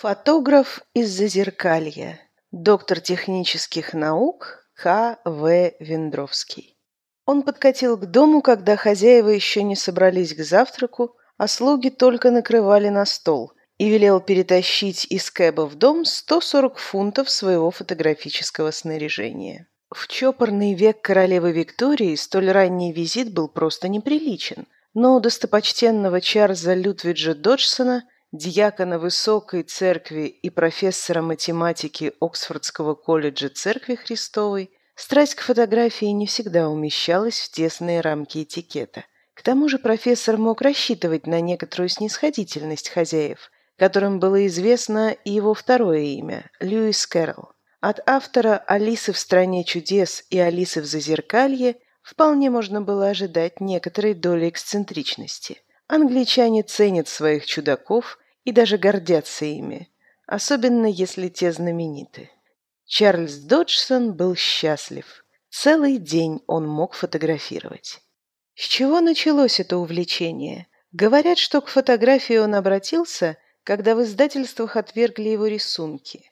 Фотограф из Зазеркалья. Доктор технических наук К. В. Вендровский. Он подкатил к дому, когда хозяева еще не собрались к завтраку, а слуги только накрывали на стол, и велел перетащить из Кэба в дом 140 фунтов своего фотографического снаряжения. В чопорный век королевы Виктории столь ранний визит был просто неприличен, но у достопочтенного Чарльза Лютвиджа Доджсона – диакона Высокой Церкви и профессора математики Оксфордского колледжа Церкви Христовой, страсть к фотографии не всегда умещалась в тесные рамки этикета. К тому же профессор мог рассчитывать на некоторую снисходительность хозяев, которым было известно и его второе имя – Льюис Кэрролл. От автора «Алисы в стране чудес» и «Алисы в зазеркалье» вполне можно было ожидать некоторой доли эксцентричности. Англичане ценят своих чудаков и даже гордятся ими, особенно если те знамениты. Чарльз Доджсон был счастлив. Целый день он мог фотографировать. С чего началось это увлечение? Говорят, что к фотографии он обратился, когда в издательствах отвергли его рисунки.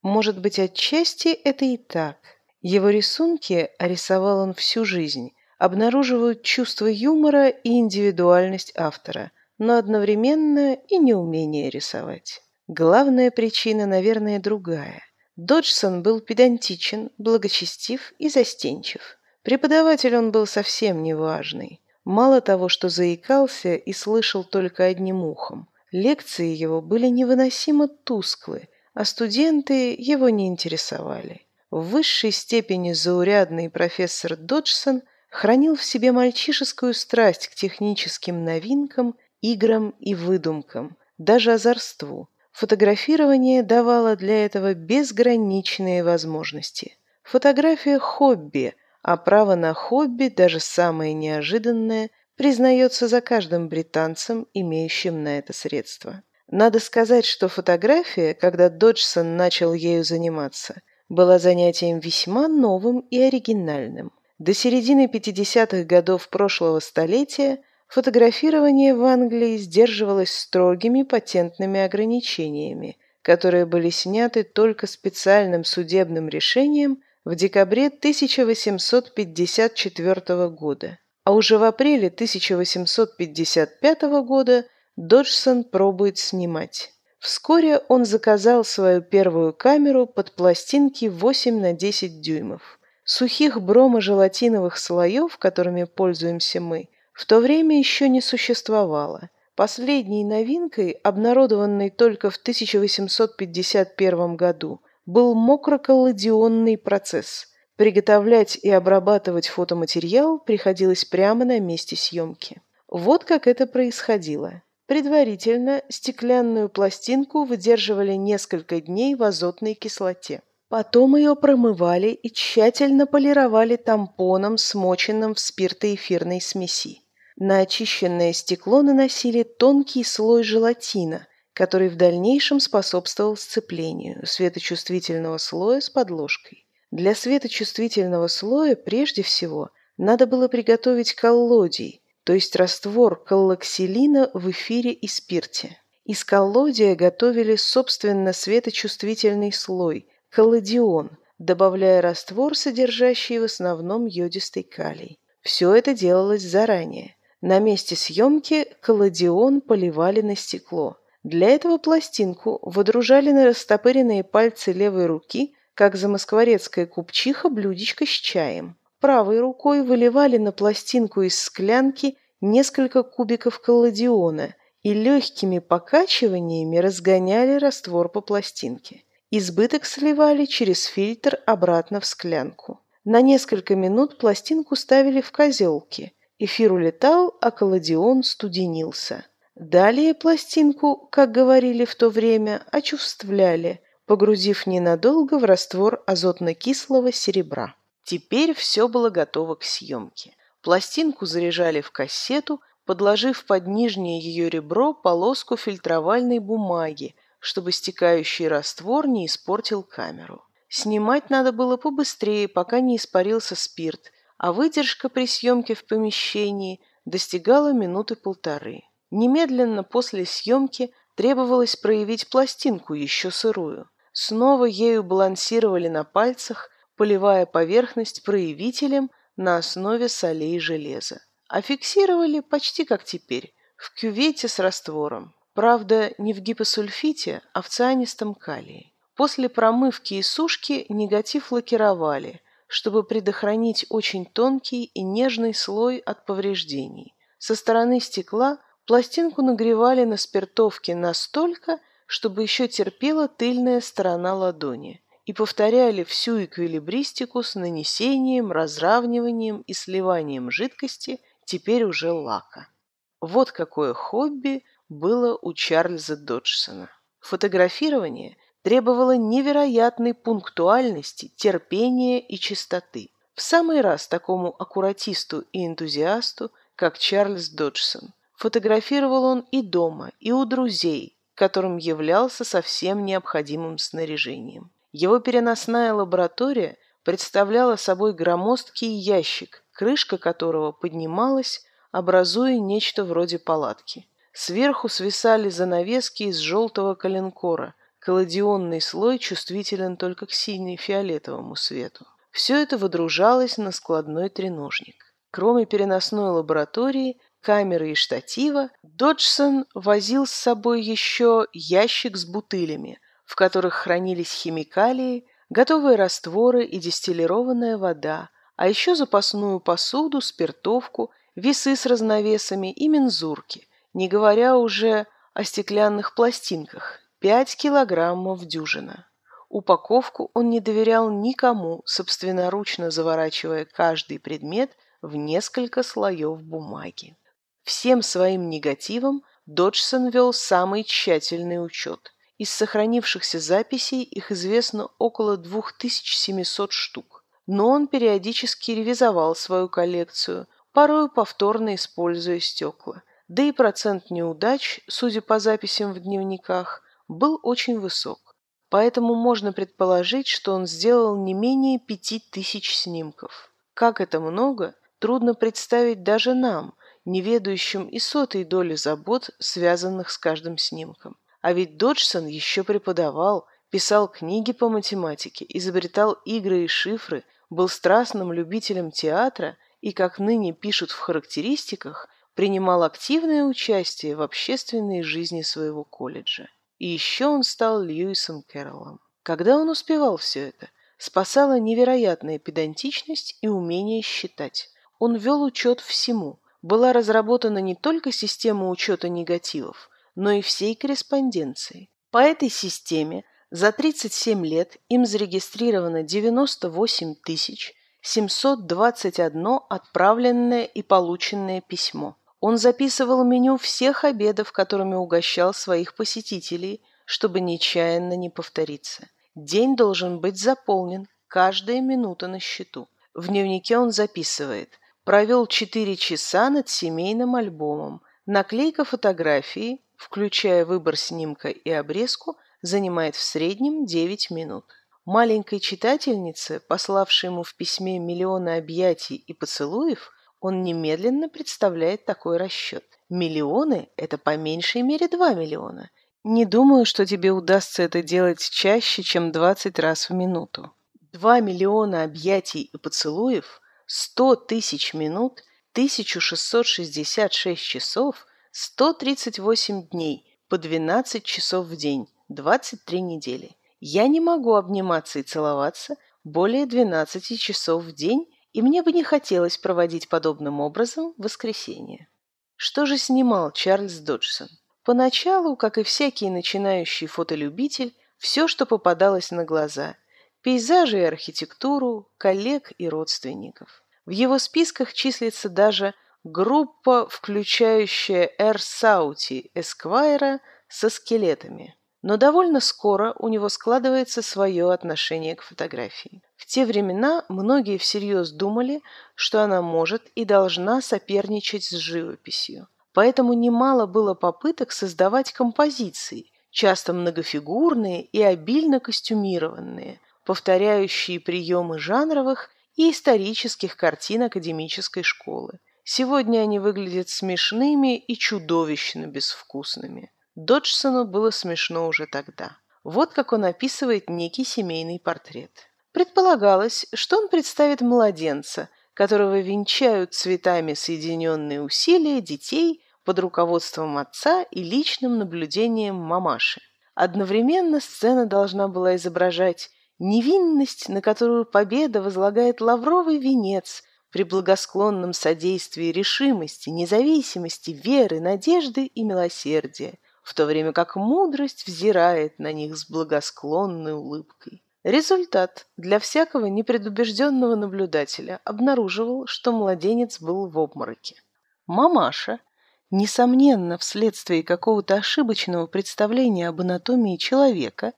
Может быть, отчасти это и так. Его рисунки, рисовал он всю жизнь, обнаруживают чувство юмора и индивидуальность автора – но одновременно и неумение рисовать. Главная причина, наверное, другая. Доджсон был педантичен, благочестив и застенчив. Преподаватель он был совсем неважный. Мало того, что заикался и слышал только одним ухом. Лекции его были невыносимо тусклы, а студенты его не интересовали. В высшей степени заурядный профессор Доджсон хранил в себе мальчишескую страсть к техническим новинкам играм и выдумкам, даже озорству. Фотографирование давало для этого безграничные возможности. Фотография – хобби, а право на хобби, даже самое неожиданное, признается за каждым британцем, имеющим на это средства. Надо сказать, что фотография, когда Доджсон начал ею заниматься, была занятием весьма новым и оригинальным. До середины 50-х годов прошлого столетия – Фотографирование в Англии сдерживалось строгими патентными ограничениями, которые были сняты только специальным судебным решением в декабре 1854 года. А уже в апреле 1855 года Доджсон пробует снимать. Вскоре он заказал свою первую камеру под пластинки 8 на 10 дюймов. Сухих бромо-желатиновых слоев, которыми пользуемся мы, в то время еще не существовало. Последней новинкой, обнародованной только в 1851 году, был мокроколладионный процесс. Приготовлять и обрабатывать фотоматериал приходилось прямо на месте съемки. Вот как это происходило. Предварительно стеклянную пластинку выдерживали несколько дней в азотной кислоте. Потом ее промывали и тщательно полировали тампоном, смоченным в спиртоэфирной смеси. На очищенное стекло наносили тонкий слой желатина, который в дальнейшем способствовал сцеплению светочувствительного слоя с подложкой. Для светочувствительного слоя прежде всего надо было приготовить коллодий, то есть раствор коллоксилина в эфире и спирте. Из коллодия готовили собственно светочувствительный слой – коллодион, добавляя раствор, содержащий в основном йодистый калий. Все это делалось заранее. На месте съемки колодион поливали на стекло. Для этого пластинку водружали на растопыренные пальцы левой руки, как замоскворецкая купчиха блюдечко с чаем. Правой рукой выливали на пластинку из склянки несколько кубиков колодиона и легкими покачиваниями разгоняли раствор по пластинке. Избыток сливали через фильтр обратно в склянку. На несколько минут пластинку ставили в козелки – Эфир улетал, а колодион студенился. Далее пластинку, как говорили в то время, очувствляли, погрузив ненадолго в раствор азотно-кислого серебра. Теперь все было готово к съемке. Пластинку заряжали в кассету, подложив под нижнее ее ребро полоску фильтровальной бумаги, чтобы стекающий раствор не испортил камеру. Снимать надо было побыстрее, пока не испарился спирт, а выдержка при съемке в помещении достигала минуты полторы. Немедленно после съемки требовалось проявить пластинку, еще сырую. Снова ею балансировали на пальцах, поливая поверхность проявителем на основе солей железа. А фиксировали почти как теперь, в кювете с раствором. Правда, не в гипосульфите, а в цианистом калии. После промывки и сушки негатив лакировали, чтобы предохранить очень тонкий и нежный слой от повреждений. Со стороны стекла пластинку нагревали на спиртовке настолько, чтобы еще терпела тыльная сторона ладони, и повторяли всю эквилибристику с нанесением, разравниванием и сливанием жидкости, теперь уже лака. Вот какое хобби было у Чарльза Доджсона. Фотографирование требовало невероятной пунктуальности, терпения и чистоты. В самый раз такому аккуратисту и энтузиасту, как Чарльз Доджсон. Фотографировал он и дома, и у друзей, которым являлся совсем необходимым снаряжением. Его переносная лаборатория представляла собой громоздкий ящик, крышка которого поднималась, образуя нечто вроде палатки. Сверху свисали занавески из желтого коленкора – Колодионный слой чувствителен только к сине-фиолетовому свету. Все это выдружалось на складной треножник. Кроме переносной лаборатории, камеры и штатива, Доджсон возил с собой еще ящик с бутылями, в которых хранились химикалии, готовые растворы и дистиллированная вода, а еще запасную посуду, спиртовку, весы с разновесами и мензурки, не говоря уже о стеклянных пластинках, Пять килограммов дюжина. Упаковку он не доверял никому, собственноручно заворачивая каждый предмет в несколько слоев бумаги. Всем своим негативом Доджсон вел самый тщательный учет. Из сохранившихся записей их известно около 2700 штук. Но он периодически ревизовал свою коллекцию, порою повторно используя стекла. Да и процент неудач, судя по записям в дневниках, был очень высок, поэтому можно предположить, что он сделал не менее пяти тысяч снимков. Как это много, трудно представить даже нам, не ведающим и сотой доли забот, связанных с каждым снимком. А ведь Доджсон еще преподавал, писал книги по математике, изобретал игры и шифры, был страстным любителем театра и, как ныне пишут в характеристиках, принимал активное участие в общественной жизни своего колледжа. И еще он стал Льюисом Кэрроллом. Когда он успевал все это? Спасала невероятная педантичность и умение считать. Он вел учет всему. Была разработана не только система учета негативов, но и всей корреспонденции. По этой системе за 37 лет им зарегистрировано 98 721 отправленное и полученное письмо. Он записывал меню всех обедов, которыми угощал своих посетителей, чтобы нечаянно не повториться. День должен быть заполнен, каждая минута на счету. В дневнике он записывает «Провел 4 часа над семейным альбомом. Наклейка фотографии, включая выбор снимка и обрезку, занимает в среднем 9 минут». Маленькой читательнице, пославшей ему в письме миллионы объятий и поцелуев, он немедленно представляет такой расчет. Миллионы – это по меньшей мере 2 миллиона. Не думаю, что тебе удастся это делать чаще, чем 20 раз в минуту. 2 миллиона объятий и поцелуев, 100 тысяч минут, 1666 часов, 138 дней, по 12 часов в день, 23 недели. Я не могу обниматься и целоваться более 12 часов в день и мне бы не хотелось проводить подобным образом воскресенье. Что же снимал Чарльз Доджсон? Поначалу, как и всякий начинающий фотолюбитель, все, что попадалось на глаза – пейзажи и архитектуру, коллег и родственников. В его списках числится даже группа, включающая Эр Саути Эсквайра со скелетами. Но довольно скоро у него складывается свое отношение к фотографии. В те времена многие всерьез думали, что она может и должна соперничать с живописью. Поэтому немало было попыток создавать композиции, часто многофигурные и обильно костюмированные, повторяющие приемы жанровых и исторических картин академической школы. Сегодня они выглядят смешными и чудовищно безвкусными. Доджсону было смешно уже тогда. Вот как он описывает некий семейный портрет. Предполагалось, что он представит младенца, которого венчают цветами соединенные усилия детей под руководством отца и личным наблюдением мамаши. Одновременно сцена должна была изображать невинность, на которую победа возлагает лавровый венец при благосклонном содействии решимости, независимости, веры, надежды и милосердия, в то время как мудрость взирает на них с благосклонной улыбкой. Результат для всякого непредубежденного наблюдателя обнаруживал, что младенец был в обмороке. Мамаша, несомненно, вследствие какого-то ошибочного представления об анатомии человека,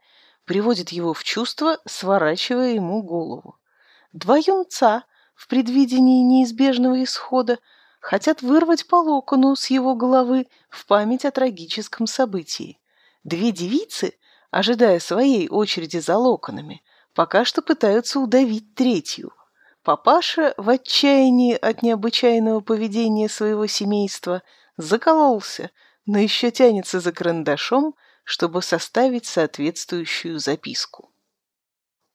приводит его в чувство, сворачивая ему голову. Два юнца в предвидении неизбежного исхода хотят вырвать по локону с его головы в память о трагическом событии. Две девицы – ожидая своей очереди за локонами, пока что пытаются удавить третью. Папаша, в отчаянии от необычайного поведения своего семейства, закололся, но еще тянется за карандашом, чтобы составить соответствующую записку.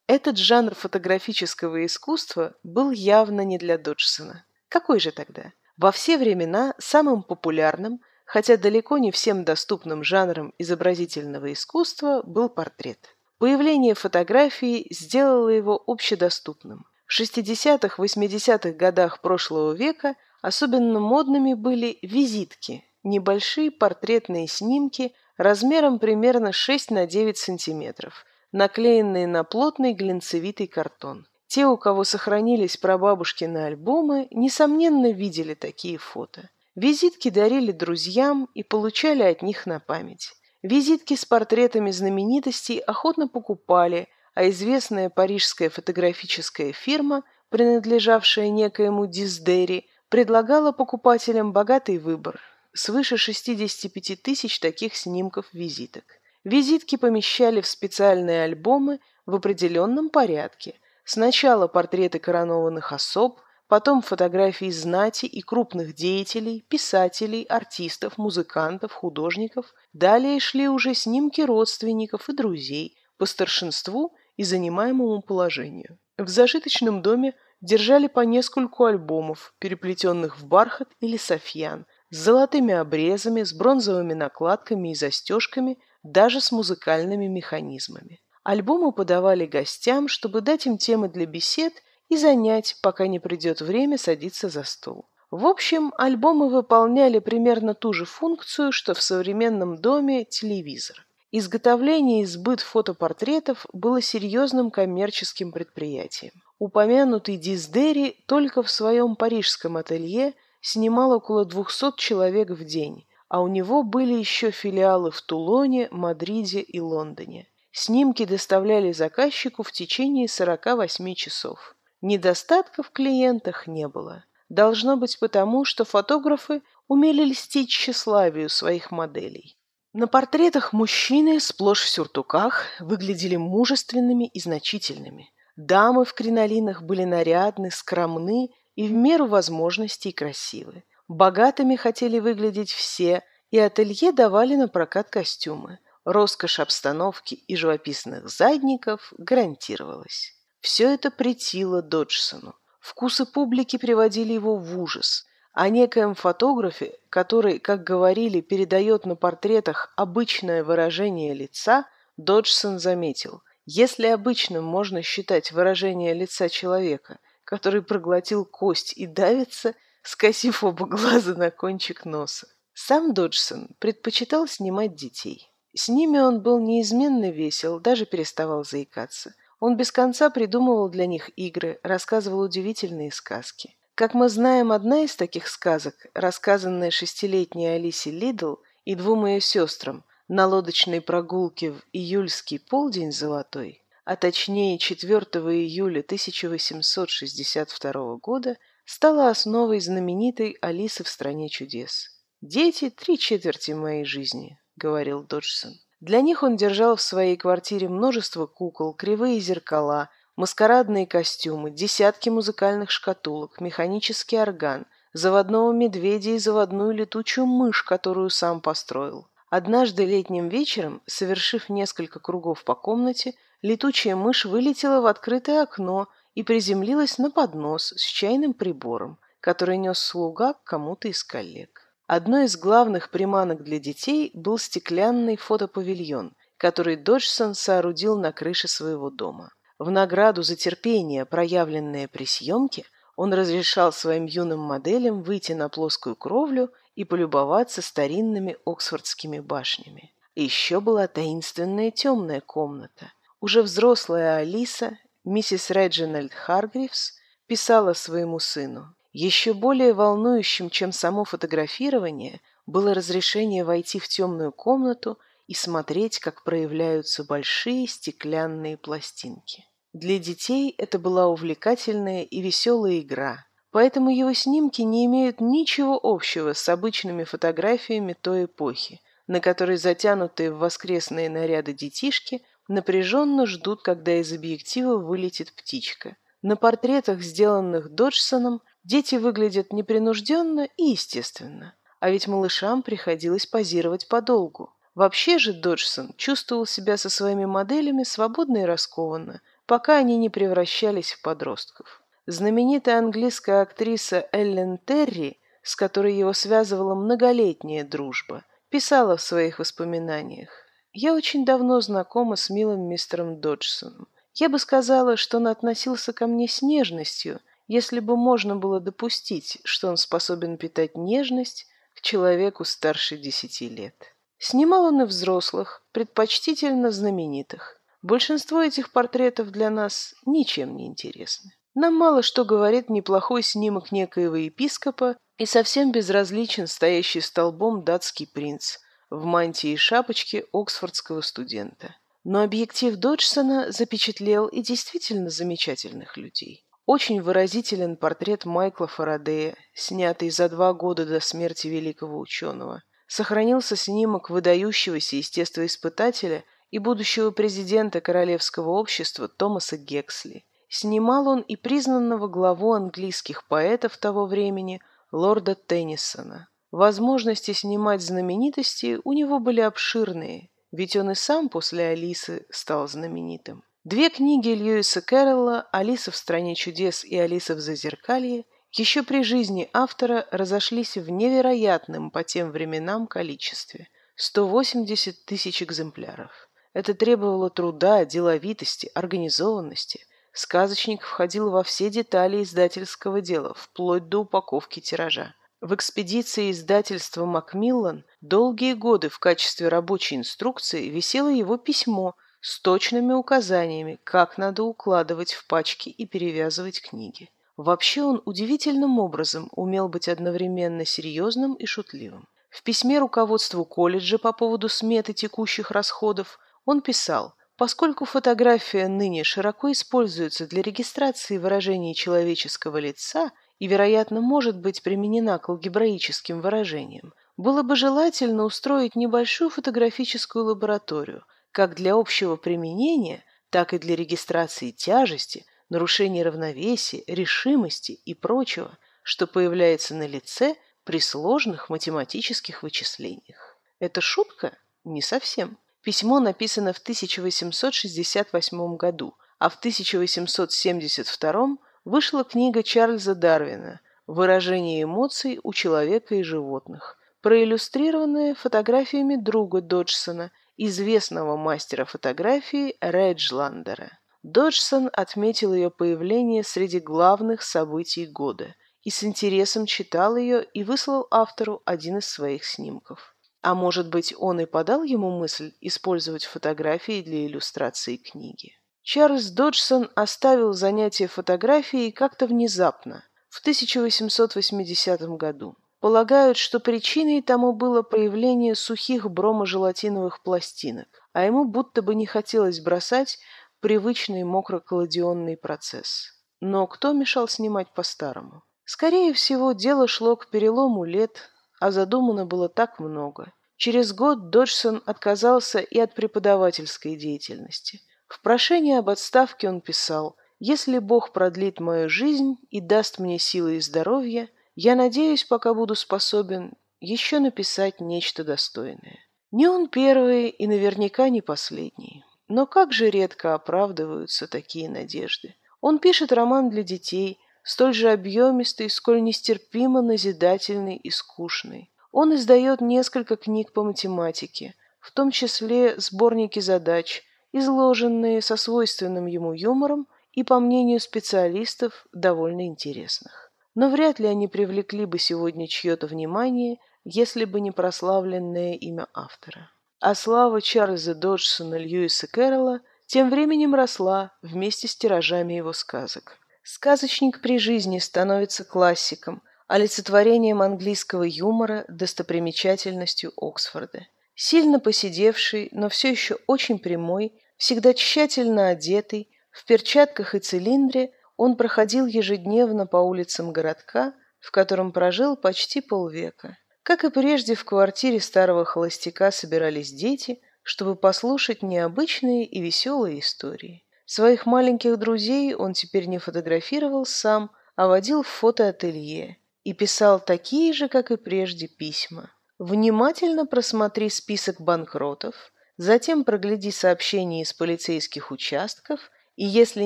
Этот жанр фотографического искусства был явно не для Доджсона. Какой же тогда? Во все времена самым популярным – хотя далеко не всем доступным жанром изобразительного искусства был портрет. Появление фотографии сделало его общедоступным. В 60-80-х годах прошлого века особенно модными были визитки, небольшие портретные снимки размером примерно 6 на 9 сантиметров, наклеенные на плотный глинцевитый картон. Те, у кого сохранились прабабушкины альбомы, несомненно видели такие фото. Визитки дарили друзьям и получали от них на память. Визитки с портретами знаменитостей охотно покупали, а известная парижская фотографическая фирма, принадлежавшая некоему Диздери, предлагала покупателям богатый выбор – свыше 65 тысяч таких снимков визиток. Визитки помещали в специальные альбомы в определенном порядке. Сначала портреты коронованных особ – потом фотографии знати и крупных деятелей, писателей, артистов, музыкантов, художников. Далее шли уже снимки родственников и друзей по старшинству и занимаемому положению. В зажиточном доме держали по нескольку альбомов, переплетенных в бархат или софьян, с золотыми обрезами, с бронзовыми накладками и застежками, даже с музыкальными механизмами. Альбомы подавали гостям, чтобы дать им темы для бесед – и занять, пока не придет время садиться за стол. В общем, альбомы выполняли примерно ту же функцию, что в современном доме телевизор. Изготовление и сбыт фотопортретов было серьезным коммерческим предприятием. Упомянутый Диздери только в своем парижском ателье снимал около 200 человек в день, а у него были еще филиалы в Тулоне, Мадриде и Лондоне. Снимки доставляли заказчику в течение 48 часов. Недостатков в клиентах не было. Должно быть потому, что фотографы умели льстить тщеславию своих моделей. На портретах мужчины сплошь в сюртуках выглядели мужественными и значительными. Дамы в кринолинах были нарядны, скромны и в меру возможностей красивы. Богатыми хотели выглядеть все, и ателье давали на прокат костюмы. Роскошь обстановки и живописных задников гарантировалась. Все это претило Доджсону. Вкусы публики приводили его в ужас. О некоем фотографе, который, как говорили, передает на портретах обычное выражение лица, Доджсон заметил, если обычным можно считать выражение лица человека, который проглотил кость и давится, скосив оба глаза на кончик носа. Сам Доджсон предпочитал снимать детей. С ними он был неизменно весел, даже переставал заикаться. Он без конца придумывал для них игры, рассказывал удивительные сказки. Как мы знаем, одна из таких сказок, рассказанная шестилетней Алисе Лидл и двум ее сестрам на лодочной прогулке в июльский полдень золотой, а точнее 4 июля 1862 года, стала основой знаменитой «Алисы в стране чудес». «Дети – три четверти моей жизни», — говорил Доджсон. Для них он держал в своей квартире множество кукол, кривые зеркала, маскарадные костюмы, десятки музыкальных шкатулок, механический орган, заводного медведя и заводную летучую мышь, которую сам построил. Однажды летним вечером, совершив несколько кругов по комнате, летучая мышь вылетела в открытое окно и приземлилась на поднос с чайным прибором, который нес слуга кому-то из коллег. Одной из главных приманок для детей был стеклянный фотопавильон, который Доджсон соорудил на крыше своего дома. В награду за терпение, проявленное при съемке, он разрешал своим юным моделям выйти на плоскую кровлю и полюбоваться старинными оксфордскими башнями. Еще была таинственная темная комната. Уже взрослая Алиса, миссис Реджинальд Харгривс, писала своему сыну еще более волнующим, чем само фотографирование, было разрешение войти в темную комнату и смотреть, как проявляются большие стеклянные пластинки. Для детей это была увлекательная и веселая игра, поэтому его снимки не имеют ничего общего с обычными фотографиями той эпохи, на которой затянутые в воскресные наряды детишки напряженно ждут, когда из объектива вылетит птичка. На портретах, сделанных Доджсоном, Дети выглядят непринужденно и естественно. А ведь малышам приходилось позировать подолгу. Вообще же Доджсон чувствовал себя со своими моделями свободно и раскованно, пока они не превращались в подростков. Знаменитая английская актриса Эллен Терри, с которой его связывала многолетняя дружба, писала в своих воспоминаниях «Я очень давно знакома с милым мистером Доджсоном. Я бы сказала, что он относился ко мне с нежностью – если бы можно было допустить, что он способен питать нежность к человеку старше десяти лет. Снимал он и взрослых, предпочтительно знаменитых. Большинство этих портретов для нас ничем не интересны. Нам мало что говорит неплохой снимок некоего епископа и совсем безразличен стоящий столбом датский принц в мантии и шапочке оксфордского студента. Но объектив Доджсона запечатлел и действительно замечательных людей. Очень выразителен портрет Майкла Фарадея, снятый за два года до смерти великого ученого. Сохранился снимок выдающегося естествоиспытателя и будущего президента Королевского общества Томаса Гексли. Снимал он и признанного главу английских поэтов того времени лорда Теннисона. Возможности снимать знаменитости у него были обширные, ведь он и сам после Алисы стал знаменитым. Две книги Льюиса Кэрролла «Алиса в стране чудес» и «Алиса в зазеркалье» еще при жизни автора разошлись в невероятном по тем временам количестве – 180 тысяч экземпляров. Это требовало труда, деловитости, организованности. Сказочник входил во все детали издательского дела, вплоть до упаковки тиража. В экспедиции издательства «Макмиллан» долгие годы в качестве рабочей инструкции висело его письмо – с точными указаниями, как надо укладывать в пачки и перевязывать книги. Вообще он удивительным образом умел быть одновременно серьезным и шутливым. В письме руководству колледжа по поводу сметы текущих расходов он писал, поскольку фотография ныне широко используется для регистрации выражений человеческого лица и, вероятно, может быть применена к алгебраическим выражениям, было бы желательно устроить небольшую фотографическую лабораторию, как для общего применения, так и для регистрации тяжести, нарушения равновесия, решимости и прочего, что появляется на лице при сложных математических вычислениях. Это шутка? Не совсем. Письмо написано в 1868 году, а в 1872 вышла книга Чарльза Дарвина «Выражение эмоций у человека и животных», проиллюстрированная фотографиями друга Доджсона известного мастера фотографии Реджландера. Доджсон отметил ее появление среди главных событий года и с интересом читал ее и выслал автору один из своих снимков. А может быть, он и подал ему мысль использовать фотографии для иллюстрации книги. Чарльз Доджсон оставил занятие фотографией как-то внезапно, в 1880 году. Полагают, что причиной тому было появление сухих броможелатиновых пластинок, а ему будто бы не хотелось бросать привычный мокроколодионный процесс. Но кто мешал снимать по-старому? Скорее всего, дело шло к перелому лет, а задумано было так много. Через год Доджсон отказался и от преподавательской деятельности. В прошении об отставке он писал «Если Бог продлит мою жизнь и даст мне силы и здоровье, я надеюсь, пока буду способен, еще написать нечто достойное. Не он первый и наверняка не последний. Но как же редко оправдываются такие надежды. Он пишет роман для детей, столь же объемистый, сколь нестерпимо назидательный и скучный. Он издает несколько книг по математике, в том числе сборники задач, изложенные со свойственным ему юмором и, по мнению специалистов, довольно интересных. Но вряд ли они привлекли бы сегодня чье-то внимание, если бы не прославленное имя автора. А слава Чарльза Доджсона Льюиса Кэрролла тем временем росла вместе с тиражами его сказок. Сказочник при жизни становится классиком, олицетворением английского юмора, достопримечательностью Оксфорда. Сильно посидевший, но все еще очень прямой, всегда тщательно одетый, в перчатках и цилиндре, он проходил ежедневно по улицам городка, в котором прожил почти полвека. Как и прежде, в квартире старого холостяка собирались дети, чтобы послушать необычные и веселые истории. Своих маленьких друзей он теперь не фотографировал сам, а водил в фотоателье и писал такие же, как и прежде, письма. Внимательно просмотри список банкротов, затем прогляди сообщения из полицейских участков, и если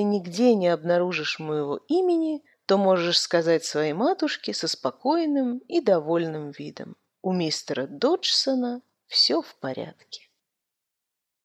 нигде не обнаружишь моего имени, то можешь сказать своей матушке со спокойным и довольным видом. У мистера Доджсона все в порядке.